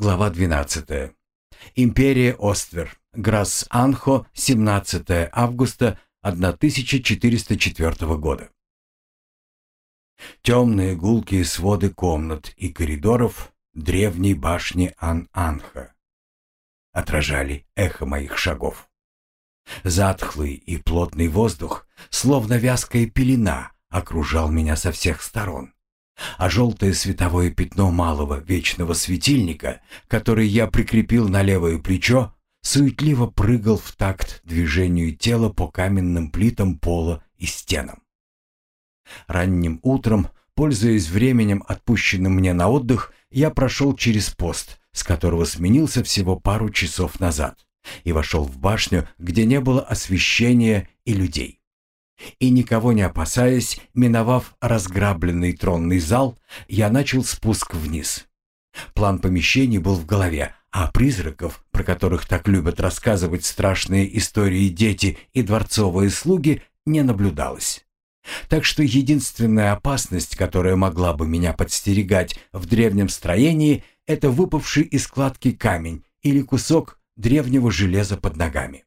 Глава 12. Империя Оствер. Грасс-Анхо, 17 августа 1404 года. Темные гулкие своды комнат и коридоров древней башни Ан-Анха отражали эхо моих шагов. Затхлый и плотный воздух, словно вязкая пелена, окружал меня со всех сторон. А желтое световое пятно малого вечного светильника, который я прикрепил на левое плечо, суетливо прыгал в такт движению тела по каменным плитам пола и стенам. Ранним утром, пользуясь временем, отпущенным мне на отдых, я прошел через пост, с которого сменился всего пару часов назад, и вошел в башню, где не было освещения и людей. И никого не опасаясь, миновав разграбленный тронный зал, я начал спуск вниз. План помещений был в голове, а призраков, про которых так любят рассказывать страшные истории дети и дворцовые слуги, не наблюдалось. Так что единственная опасность, которая могла бы меня подстерегать в древнем строении, это выпавший из складки камень или кусок древнего железа под ногами.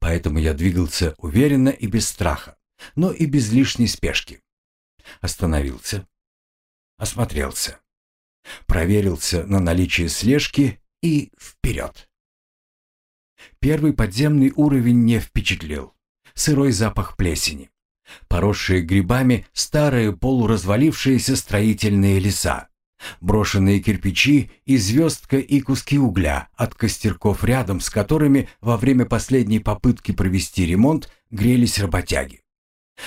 Поэтому я двигался уверенно и без страха, но и без лишней спешки. Остановился, осмотрелся, проверился на наличие слежки и вперед. Первый подземный уровень не впечатлил. Сырой запах плесени. Поросшие грибами старые полуразвалившиеся строительные леса. Брошенные кирпичи и звездка и куски угля от костерков рядом, с которыми во время последней попытки провести ремонт грелись работяги.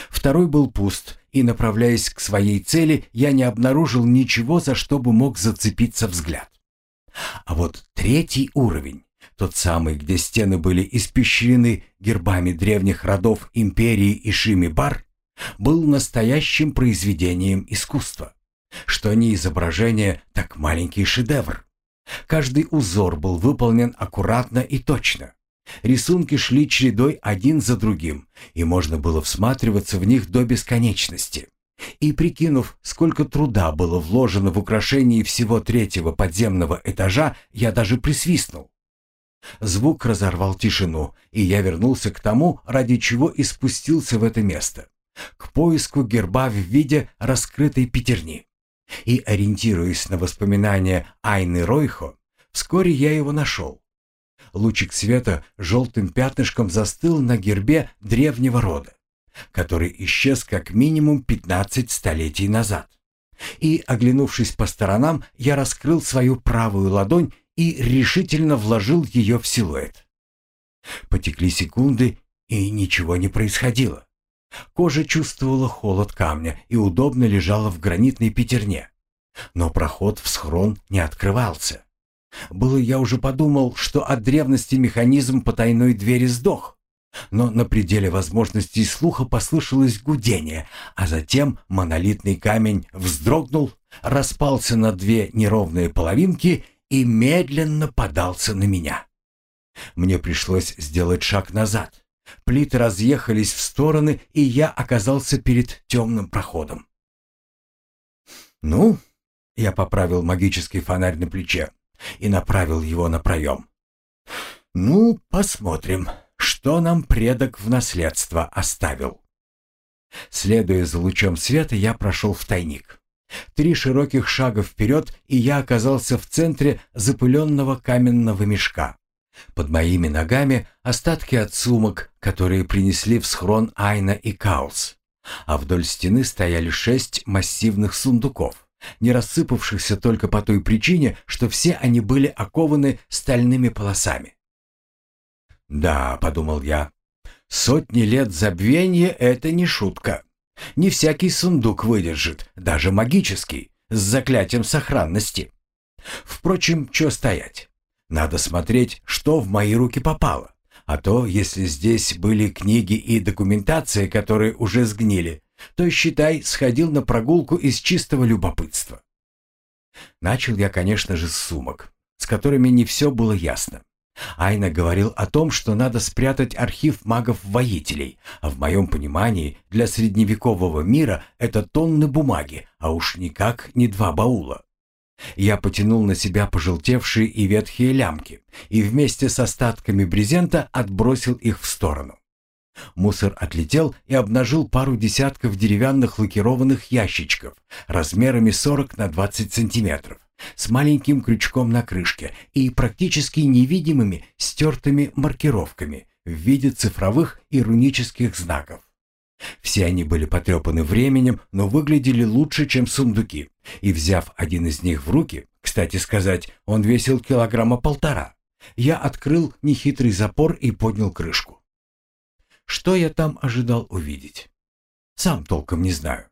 Второй был пуст, и, направляясь к своей цели, я не обнаружил ничего, за что бы мог зацепиться взгляд. А вот третий уровень, тот самый, где стены были испещрены гербами древних родов империи Ишими-Бар, был настоящим произведением искусства. Что не изображение, так маленький шедевр. Каждый узор был выполнен аккуратно и точно. Рисунки шли чередой один за другим, и можно было всматриваться в них до бесконечности. И прикинув, сколько труда было вложено в украшении всего третьего подземного этажа, я даже присвистнул. Звук разорвал тишину, и я вернулся к тому, ради чего и спустился в это место. К поиску герба в виде раскрытой пятерни. И, ориентируясь на воспоминания Айны Ройхо, вскоре я его нашел. Лучик света желтым пятнышком застыл на гербе древнего рода, который исчез как минимум 15 столетий назад. И, оглянувшись по сторонам, я раскрыл свою правую ладонь и решительно вложил ее в силуэт. Потекли секунды, и ничего не происходило. Кожа чувствовала холод камня и удобно лежала в гранитной пятерне. Но проход в схрон не открывался. Было я уже подумал, что от древности механизм потайной двери сдох. Но на пределе возможностей слуха послышалось гудение, а затем монолитный камень вздрогнул, распался на две неровные половинки и медленно подался на меня. Мне пришлось сделать шаг назад. Плиты разъехались в стороны, и я оказался перед темным проходом. «Ну?» — я поправил магический фонарь на плече и направил его на проем. «Ну, посмотрим, что нам предок в наследство оставил». Следуя за лучом света, я прошел в тайник. Три широких шага вперед, и я оказался в центре запыленного каменного мешка. Под моими ногами остатки от сумок, которые принесли в схрон Айна и Каус. А вдоль стены стояли шесть массивных сундуков, не рассыпавшихся только по той причине, что все они были окованы стальными полосами. «Да», — подумал я, — «сотни лет забвения — это не шутка. Не всякий сундук выдержит, даже магический, с заклятием сохранности. Впрочем, что стоять? Надо смотреть, что в мои руки попало. А то, если здесь были книги и документация, которые уже сгнили, то, считай, сходил на прогулку из чистого любопытства. Начал я, конечно же, с сумок, с которыми не все было ясно. Айна говорил о том, что надо спрятать архив магов-воителей, а в моем понимании для средневекового мира это тонны бумаги, а уж никак не два баула. Я потянул на себя пожелтевшие и ветхие лямки и вместе с остатками брезента отбросил их в сторону. Мусор отлетел и обнажил пару десятков деревянных лакированных ящичков размерами 40 на 20 сантиметров с маленьким крючком на крышке и практически невидимыми стертыми маркировками в виде цифровых и рунических знаков. Все они были потрепаны временем, но выглядели лучше, чем сундуки. И взяв один из них в руки, кстати сказать, он весил килограмма полтора, я открыл нехитрый запор и поднял крышку. Что я там ожидал увидеть? Сам толком не знаю.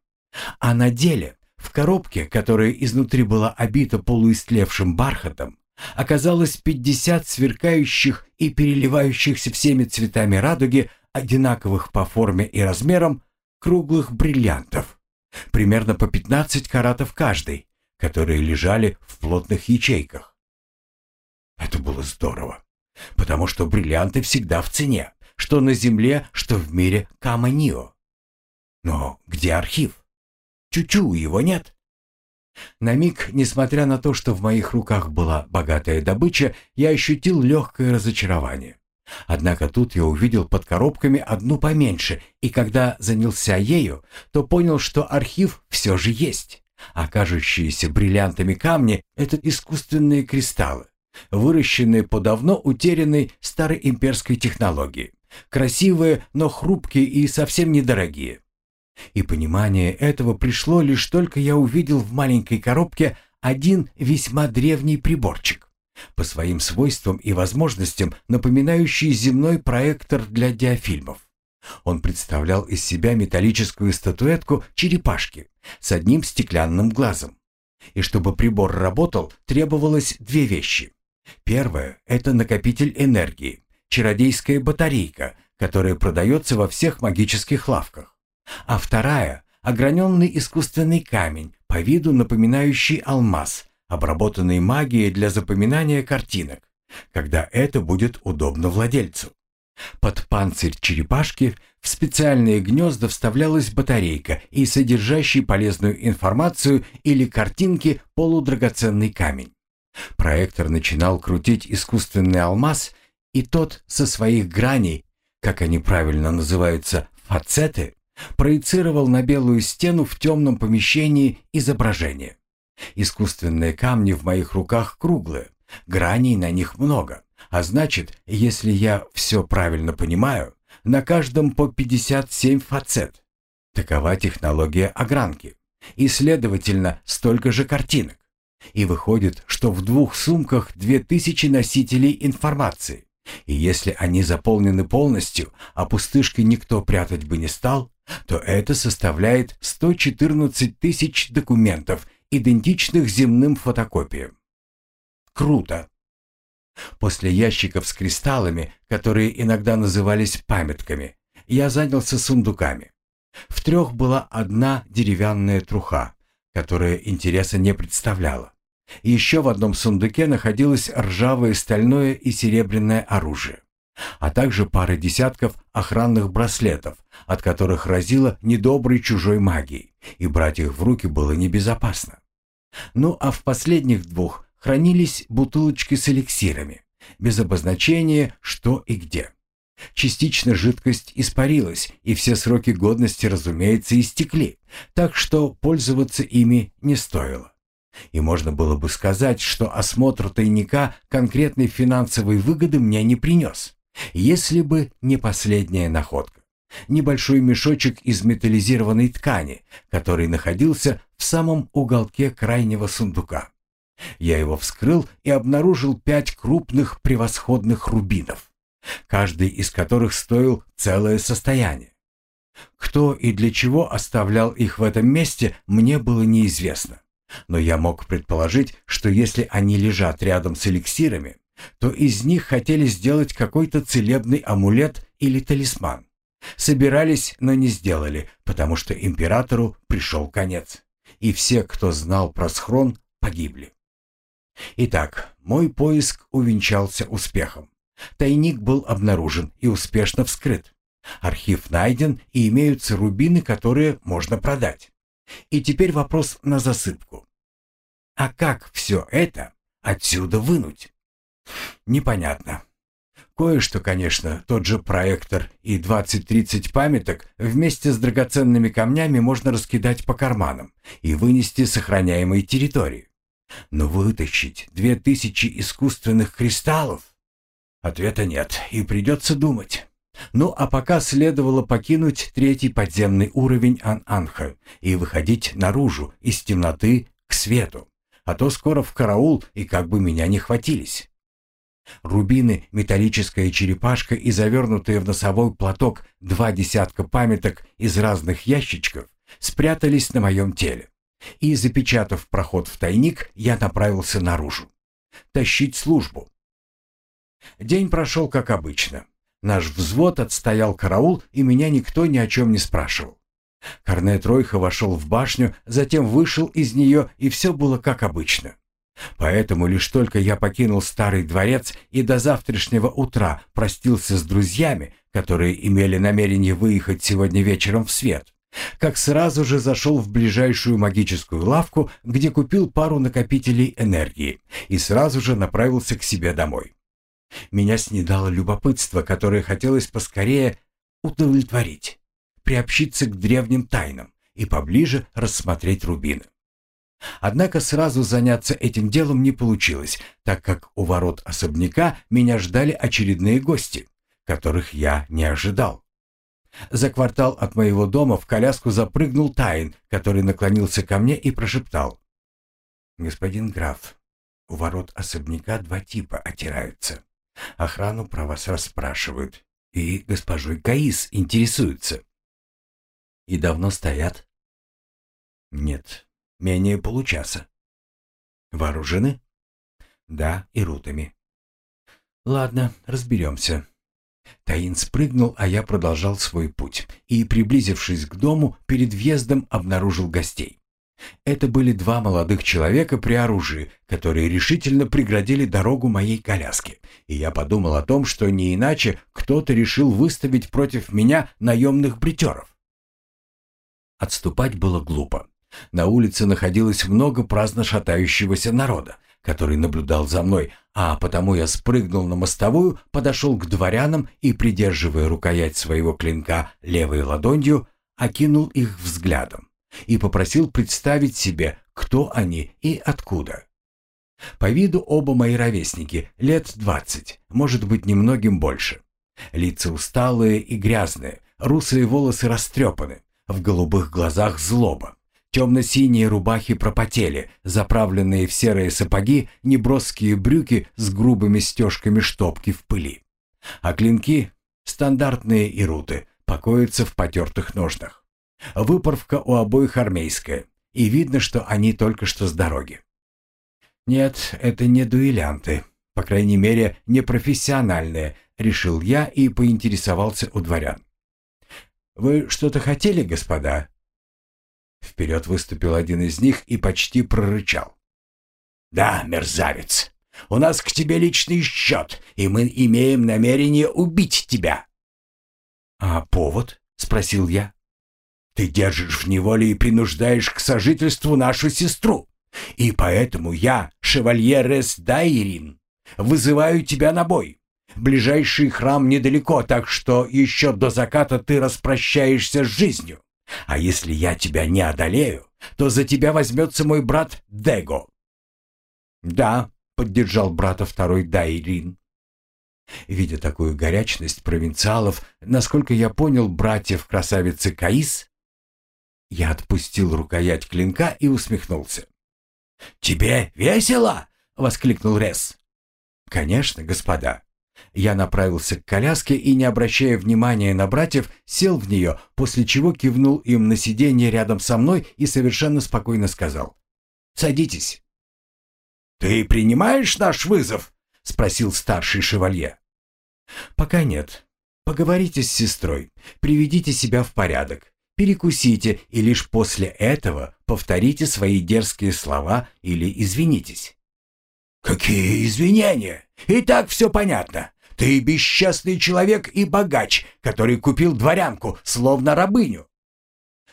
А на деле, в коробке, которая изнутри была обита полуистлевшим бархатом, оказалось 50 сверкающих и переливающихся всеми цветами радуги одинаковых по форме и размерам круглых бриллиантов, примерно по 15 каратов каждый, которые лежали в плотных ячейках. Это было здорово, потому что бриллианты всегда в цене, что на Земле, что в мире Каманио. Но где архив? Чучу его нет. На миг, несмотря на то, что в моих руках была богатая добыча, я ощутил легкое разочарование. Однако тут я увидел под коробками одну поменьше, и когда занялся ею, то понял, что архив все же есть. А бриллиантами камни — это искусственные кристаллы, выращенные по давно утерянной старой имперской технологии. Красивые, но хрупкие и совсем недорогие. И понимание этого пришло лишь только я увидел в маленькой коробке один весьма древний приборчик по своим свойствам и возможностям напоминающий земной проектор для диафильмов. Он представлял из себя металлическую статуэтку черепашки с одним стеклянным глазом. И чтобы прибор работал, требовалось две вещи. Первое – это накопитель энергии, чародейская батарейка, которая продается во всех магических лавках. А вторая – ограненный искусственный камень, по виду напоминающий алмаз, обработанный магией для запоминания картинок, когда это будет удобно владельцу. Под панцирь черепашки в специальные гнезда вставлялась батарейка и содержащий полезную информацию или картинки полудрагоценный камень. Проектор начинал крутить искусственный алмаз, и тот со своих граней, как они правильно называются, фацеты, проецировал на белую стену в темном помещении изображение. Искусственные камни в моих руках круглые, граней на них много, а значит, если я все правильно понимаю, на каждом по 57 фацет. Такова технология огранки. И, следовательно, столько же картинок. И выходит, что в двух сумках 2000 носителей информации. И если они заполнены полностью, а пустышки никто прятать бы не стал, то это составляет 114 тысяч документов идентичных земным фотокопиям. Круто! После ящиков с кристаллами, которые иногда назывались памятками, я занялся сундуками. В трех была одна деревянная труха, которая интереса не представляла. Еще в одном сундуке находилось ржавое стальное и серебряное оружие, а также пара десятков охранных браслетов, от которых разило недоброй чужой магией, и брать их в руки было небезопасно. Ну а в последних двух хранились бутылочки с эликсирами, без обозначения что и где. Частично жидкость испарилась, и все сроки годности, разумеется, истекли, так что пользоваться ими не стоило. И можно было бы сказать, что осмотр тайника конкретной финансовой выгоды мне не принес, если бы не последняя находка. Небольшой мешочек из металлизированной ткани, который находился в самом уголке крайнего сундука. Я его вскрыл и обнаружил пять крупных превосходных рубинов, каждый из которых стоил целое состояние. Кто и для чего оставлял их в этом месте, мне было неизвестно. Но я мог предположить, что если они лежат рядом с эликсирами, то из них хотели сделать какой-то целебный амулет или талисман. Собирались, но не сделали, потому что императору пришел конец. И все, кто знал про схрон, погибли. Итак, мой поиск увенчался успехом. Тайник был обнаружен и успешно вскрыт. Архив найден и имеются рубины, которые можно продать. И теперь вопрос на засыпку. А как все это отсюда вынуть? Непонятно. Кое-что, конечно, тот же проектор и 20-30 памяток вместе с драгоценными камнями можно раскидать по карманам и вынести с территории. Но вытащить 2000 искусственных кристаллов? Ответа нет, и придется думать. Ну а пока следовало покинуть третий подземный уровень Ан-Анха и выходить наружу из темноты к свету, а то скоро в караул и как бы меня не хватились. Рубины, металлическая черепашка и завернутые в носовой платок два десятка памяток из разных ящичков спрятались на моем теле. И, запечатав проход в тайник, я направился наружу. Тащить службу. День прошел как обычно. Наш взвод отстоял караул, и меня никто ни о чем не спрашивал. Корнет Ройха вошел в башню, затем вышел из нее, и все было как обычно. Поэтому лишь только я покинул старый дворец и до завтрашнего утра простился с друзьями, которые имели намерение выехать сегодня вечером в свет, как сразу же зашел в ближайшую магическую лавку, где купил пару накопителей энергии и сразу же направился к себе домой. Меня снедало любопытство, которое хотелось поскорее удовлетворить, приобщиться к древним тайнам и поближе рассмотреть рубины. Однако сразу заняться этим делом не получилось, так как у ворот особняка меня ждали очередные гости, которых я не ожидал. За квартал от моего дома в коляску запрыгнул Тайн, который наклонился ко мне и прошептал. «Господин граф, у ворот особняка два типа отираются. Охрану про вас расспрашивают, и госпожой Каис интересуются». «И давно стоят?» «Нет, Менее получаса. Вооружены? Да, и рутами. Ладно, разберемся. Таин спрыгнул, а я продолжал свой путь и, приблизившись к дому, перед въездом обнаружил гостей. Это были два молодых человека при оружии, которые решительно преградили дорогу моей коляске, и я подумал о том, что не иначе кто-то решил выставить против меня наемных бритеров. Отступать было глупо. На улице находилось много праздно шатающегося народа, который наблюдал за мной, а потому я спрыгнул на мостовую, подошел к дворянам и, придерживая рукоять своего клинка левой ладонью, окинул их взглядом и попросил представить себе, кто они и откуда. По виду оба мои ровесники, лет двадцать, может быть, немногим больше. Лица усталые и грязные, русые волосы растрепаны, в голубых глазах злоба. Темно-синие рубахи пропотели, заправленные в серые сапоги, неброские брюки с грубыми стежками штопки в пыли. А клинки, стандартные ируты, покоятся в потертых ножнах. Выправка у обоих армейская, и видно, что они только что с дороги. Нет, это не дуэлянты, по крайней мере, не профессиональные, решил я и поинтересовался у дворян. «Вы что-то хотели, господа?» Вперед выступил один из них и почти прорычал. «Да, мерзавец, у нас к тебе личный счет, и мы имеем намерение убить тебя». «А повод?» — спросил я. «Ты держишь в неволе и принуждаешь к сожительству нашу сестру, и поэтому я, шевалье Рес Дайрин, вызываю тебя на бой. Ближайший храм недалеко, так что еще до заката ты распрощаешься с жизнью. А если я тебя не одолею, то за тебя возьмется мой брат Дего». «Да», — поддержал брата второй Дайрин. Видя такую горячность провинциалов, насколько я понял братьев красавицы Каис, я отпустил рукоять клинка и усмехнулся. «Тебе весело?» — воскликнул Рес. «Конечно, господа. Я направился к коляске и, не обращая внимания на братьев, сел в нее, после чего кивнул им на сиденье рядом со мной и совершенно спокойно сказал «Садитесь». «Ты принимаешь наш вызов?» — спросил старший шевалье. «Пока нет. Поговорите с сестрой, приведите себя в порядок, перекусите и лишь после этого повторите свои дерзкие слова или извинитесь». «Какие извинения? И так все понятно. Ты бесчестный человек и богач, который купил дворянку, словно рабыню».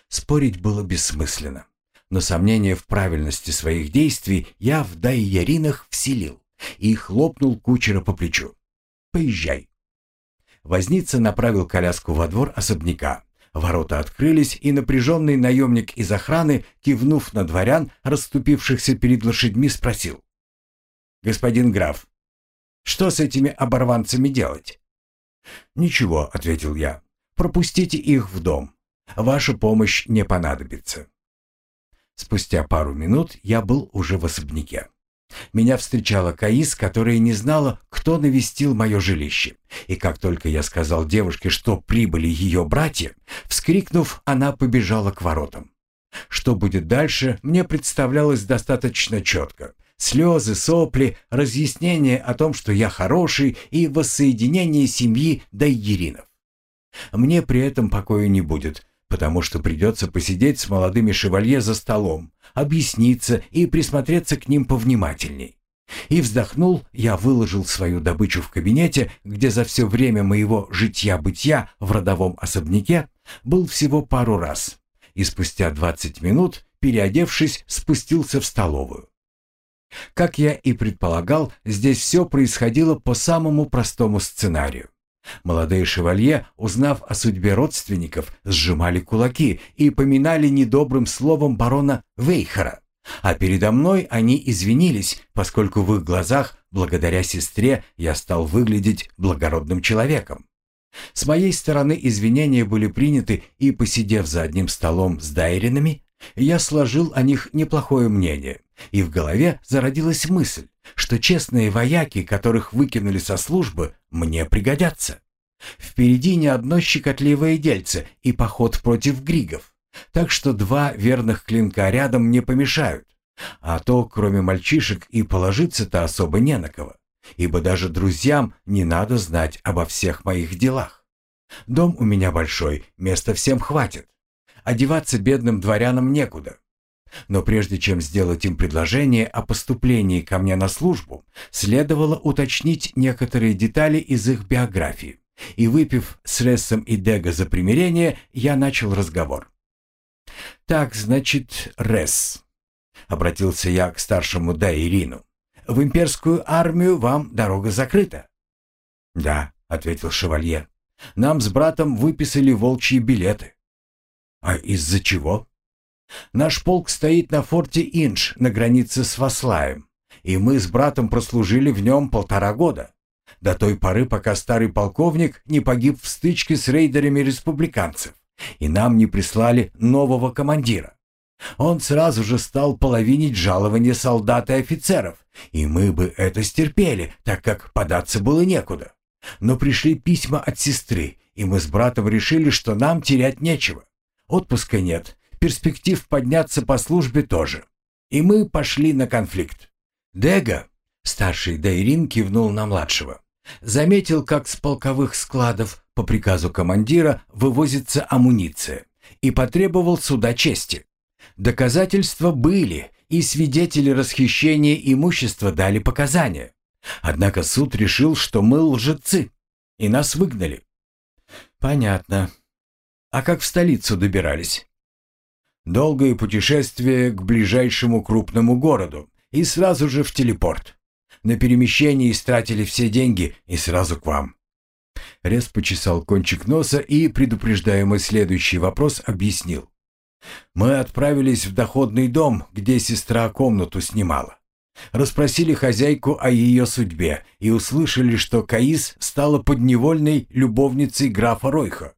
Спорить было бессмысленно. Но сомнение в правильности своих действий я в Дайяринах вселил и хлопнул кучера по плечу. «Поезжай». Возница направил коляску во двор особняка. Ворота открылись, и напряженный наемник из охраны, кивнув на дворян, расступившихся перед лошадьми, спросил. «Господин граф, что с этими оборванцами делать?» «Ничего», — ответил я. «Пропустите их в дом. Ваша помощь не понадобится». Спустя пару минут я был уже в особняке. Меня встречала Каис, которая не знала, кто навестил мое жилище. И как только я сказал девушке, что прибыли ее братья, вскрикнув, она побежала к воротам. Что будет дальше, мне представлялось достаточно четко. Слезы, сопли, разъяснение о том, что я хороший, и воссоединение семьи Дайеринов. Мне при этом покоя не будет, потому что придется посидеть с молодыми шевалье за столом, объясниться и присмотреться к ним повнимательней. И вздохнул, я выложил свою добычу в кабинете, где за все время моего житья-бытия в родовом особняке был всего пару раз. И спустя 20 минут, переодевшись, спустился в столовую. Как я и предполагал, здесь все происходило по самому простому сценарию. Молодые шевалье, узнав о судьбе родственников, сжимали кулаки и поминали недобрым словом барона Вейхера. А передо мной они извинились, поскольку в их глазах, благодаря сестре, я стал выглядеть благородным человеком. С моей стороны извинения были приняты, и, посидев за одним столом с дайринами, я сложил о них неплохое мнение, и в голове зародилась мысль, что честные вояки, которых выкинули со службы, мне пригодятся. Впереди не одно щекотливое дельце и поход против григов, так что два верных клинка рядом не помешают. А то, кроме мальчишек, и положиться-то особо не на кого, ибо даже друзьям не надо знать обо всех моих делах. Дом у меня большой, места всем хватит. Одеваться бедным дворянам некуда. Но прежде чем сделать им предложение о поступлении ко мне на службу, следовало уточнить некоторые детали из их биографии. И выпив с Рессом и Дега за примирение, я начал разговор. «Так, значит, Ресс», — обратился я к старшему Дайрину, — «в имперскую армию вам дорога закрыта». «Да», — ответил шевалье, — «нам с братом выписали волчьи билеты». «А из-за чего?» Наш полк стоит на форте Инж на границе с Васлаем, и мы с братом прослужили в нем полтора года. До той поры, пока старый полковник не погиб в стычке с рейдерами республиканцев, и нам не прислали нового командира. Он сразу же стал половинить жалования солдат и офицеров, и мы бы это стерпели, так как податься было некуда. Но пришли письма от сестры, и мы с братом решили, что нам терять нечего. Отпуска нет, перспектив подняться по службе тоже. И мы пошли на конфликт. Дега, старший Дайрин, кивнул на младшего. Заметил, как с полковых складов по приказу командира вывозится амуниция и потребовал суда чести. Доказательства были, и свидетели расхищения имущества дали показания. Однако суд решил, что мы лжецы, и нас выгнали. Понятно. А как в столицу добирались? Долгое путешествие к ближайшему крупному городу и сразу же в телепорт. На перемещение истратили все деньги и сразу к вам. Рез почесал кончик носа и, предупреждая мой следующий вопрос, объяснил. Мы отправились в доходный дом, где сестра комнату снимала. Расспросили хозяйку о ее судьбе и услышали, что Каис стала подневольной любовницей графа Ройха.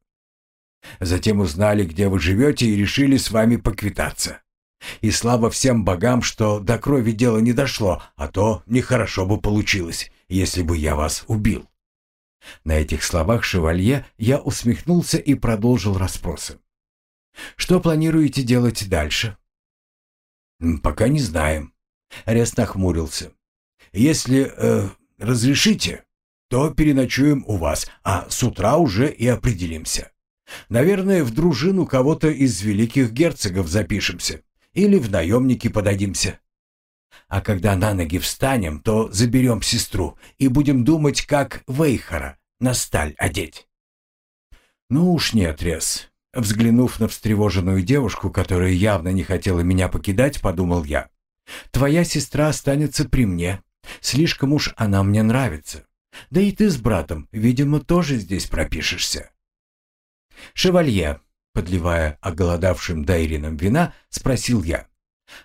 Затем узнали, где вы живете, и решили с вами поквитаться. И слава всем богам, что до крови дело не дошло, а то нехорошо бы получилось, если бы я вас убил». На этих словах шевалье я усмехнулся и продолжил расспросы. «Что планируете делать дальше?» «Пока не знаем». Рез нахмурился. «Если э, разрешите, то переночуем у вас, а с утра уже и определимся. Наверное, в дружину кого-то из великих герцогов запишемся. Или в наемники подадимся. А когда на ноги встанем, то заберем сестру и будем думать, как Вейхара на сталь одеть. Ну уж нет, Рез. Взглянув на встревоженную девушку, которая явно не хотела меня покидать, подумал я. «Твоя сестра останется при мне. Слишком уж она мне нравится. Да и ты с братом, видимо, тоже здесь пропишешься». «Шевалье», подливая оголодавшим Дайрином вина, спросил я.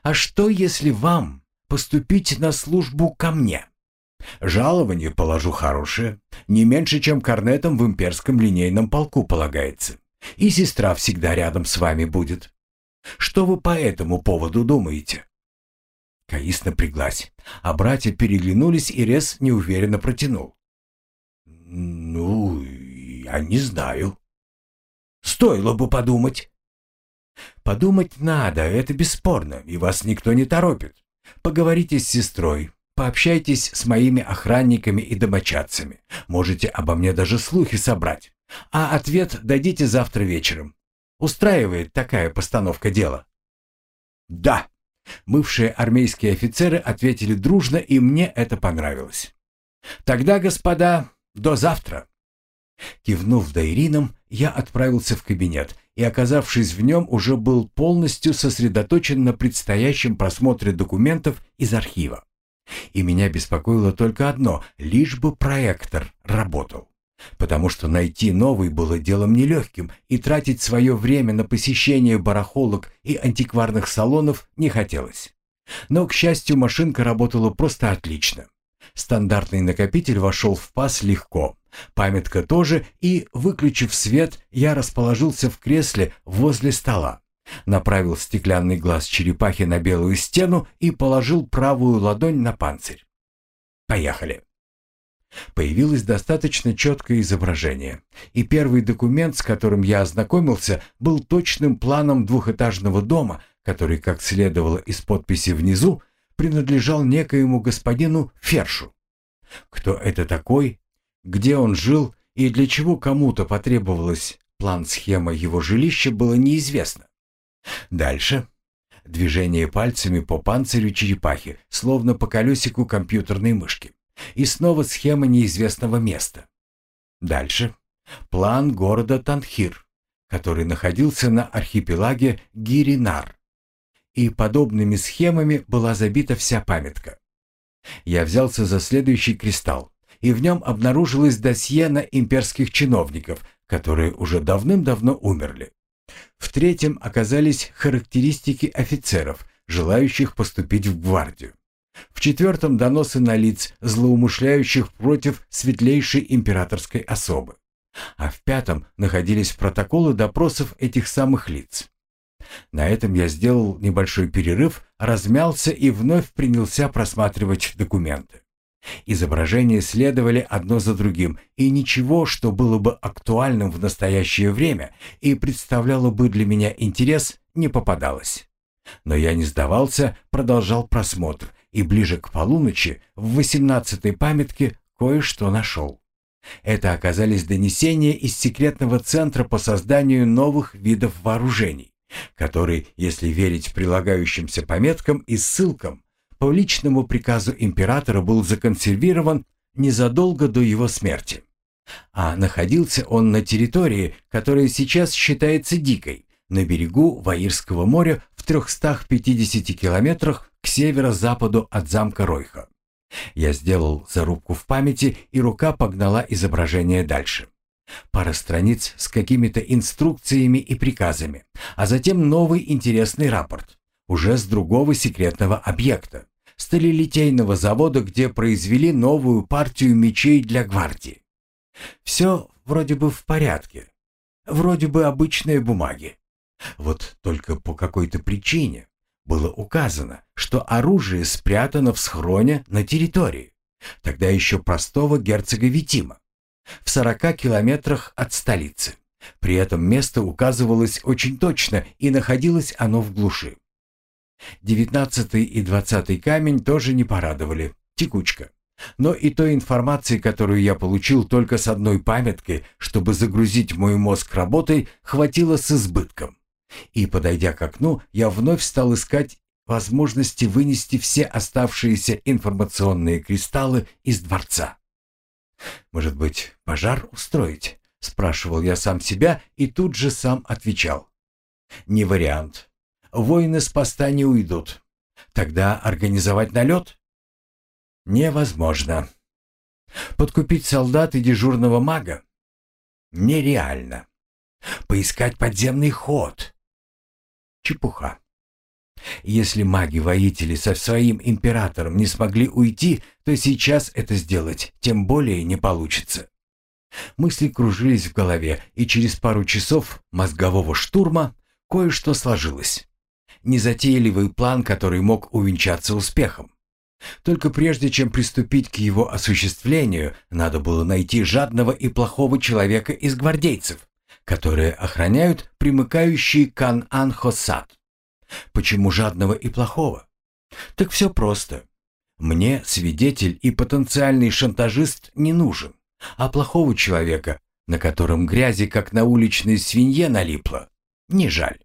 «А что, если вам поступить на службу ко мне?» «Жалование положу хорошее, не меньше, чем корнетом в имперском линейном полку полагается. И сестра всегда рядом с вами будет. Что вы по этому поводу думаете?» Каис напряглась, а братья переглянулись, и Рес неуверенно протянул. «Ну, я не знаю. Стоило бы подумать». «Подумать надо, это бесспорно, и вас никто не торопит. Поговорите с сестрой, пообщайтесь с моими охранниками и домочадцами. Можете обо мне даже слухи собрать. А ответ дадите завтра вечером. Устраивает такая постановка дела?» «Да!» Бывшие армейские офицеры ответили дружно, и мне это понравилось. «Тогда, господа, до завтра!» Кивнув Дайрином, я отправился в кабинет и, оказавшись в нем, уже был полностью сосредоточен на предстоящем просмотре документов из архива. И меня беспокоило только одно — лишь бы проектор работал потому что найти новый было делом нелегким, и тратить свое время на посещение барахолок и антикварных салонов не хотелось. Но, к счастью, машинка работала просто отлично. Стандартный накопитель вошел в паз легко, памятка тоже, и, выключив свет, я расположился в кресле возле стола, направил стеклянный глаз черепахи на белую стену и положил правую ладонь на панцирь. Поехали. Появилось достаточно четкое изображение, и первый документ, с которым я ознакомился, был точным планом двухэтажного дома, который, как следовало из подписи внизу, принадлежал некоему господину Фершу. Кто это такой, где он жил и для чего кому-то потребовалось план-схема его жилища, было неизвестно. Дальше движение пальцами по панцирю черепахи, словно по колесику компьютерной мышки. И снова схема неизвестного места. Дальше. План города Танхир, который находился на архипелаге Гиринар. И подобными схемами была забита вся памятка. Я взялся за следующий кристалл, и в нем обнаружилось досье на имперских чиновников, которые уже давным-давно умерли. В третьем оказались характеристики офицеров, желающих поступить в гвардию. В четвертом доносы на лиц, злоумышляющих против светлейшей императорской особы. А в пятом находились протоколы допросов этих самых лиц. На этом я сделал небольшой перерыв, размялся и вновь принялся просматривать документы. Изображения следовали одно за другим, и ничего, что было бы актуальным в настоящее время и представляло бы для меня интерес, не попадалось. Но я не сдавался, продолжал просмотр и ближе к полуночи в восемнадцатой памятке кое-что нашел. Это оказались донесения из секретного центра по созданию новых видов вооружений, который, если верить прилагающимся пометкам и ссылкам, по личному приказу императора был законсервирован незадолго до его смерти. А находился он на территории, которая сейчас считается дикой, на берегу Ваирского моря в 350 километрах к северо-западу от замка Ройха. Я сделал зарубку в памяти, и рука погнала изображение дальше. Пара страниц с какими-то инструкциями и приказами, а затем новый интересный рапорт, уже с другого секретного объекта, сталелитейного завода, где произвели новую партию мечей для гвардии. Все вроде бы в порядке, вроде бы обычные бумаги. Вот только по какой-то причине было указано, что оружие спрятано в схроне на территории, тогда еще простого герцога Витима, в 40 километрах от столицы. При этом место указывалось очень точно, и находилось оно в глуши. Девятнадцатый и двадцатый камень тоже не порадовали. Текучка. Но и той информации, которую я получил только с одной памяткой, чтобы загрузить мой мозг работой, хватило с избытком. И, подойдя к окну, я вновь стал искать возможности вынести все оставшиеся информационные кристаллы из дворца. «Может быть, пожар устроить?» — Спрашивал я сам себя и тут же сам отвечал. Не вариант. Воины с поста не уйдут. Тогда организовать налет? Невозможно. Подкупить солдат и дежурного мага? Нереально. Поискать подземный ход? Чепуха. Если маги-воители со своим императором не смогли уйти, то сейчас это сделать тем более не получится. Мысли кружились в голове, и через пару часов мозгового штурма кое-что сложилось. Незатейливый план, который мог увенчаться успехом. Только прежде чем приступить к его осуществлению, надо было найти жадного и плохого человека из гвардейцев, которые охраняют примыкающий Кан-Ан-Хосад. Почему жадного и плохого? Так все просто. Мне свидетель и потенциальный шантажист не нужен, а плохого человека, на котором грязи, как на уличной свинье, налипло, не жаль.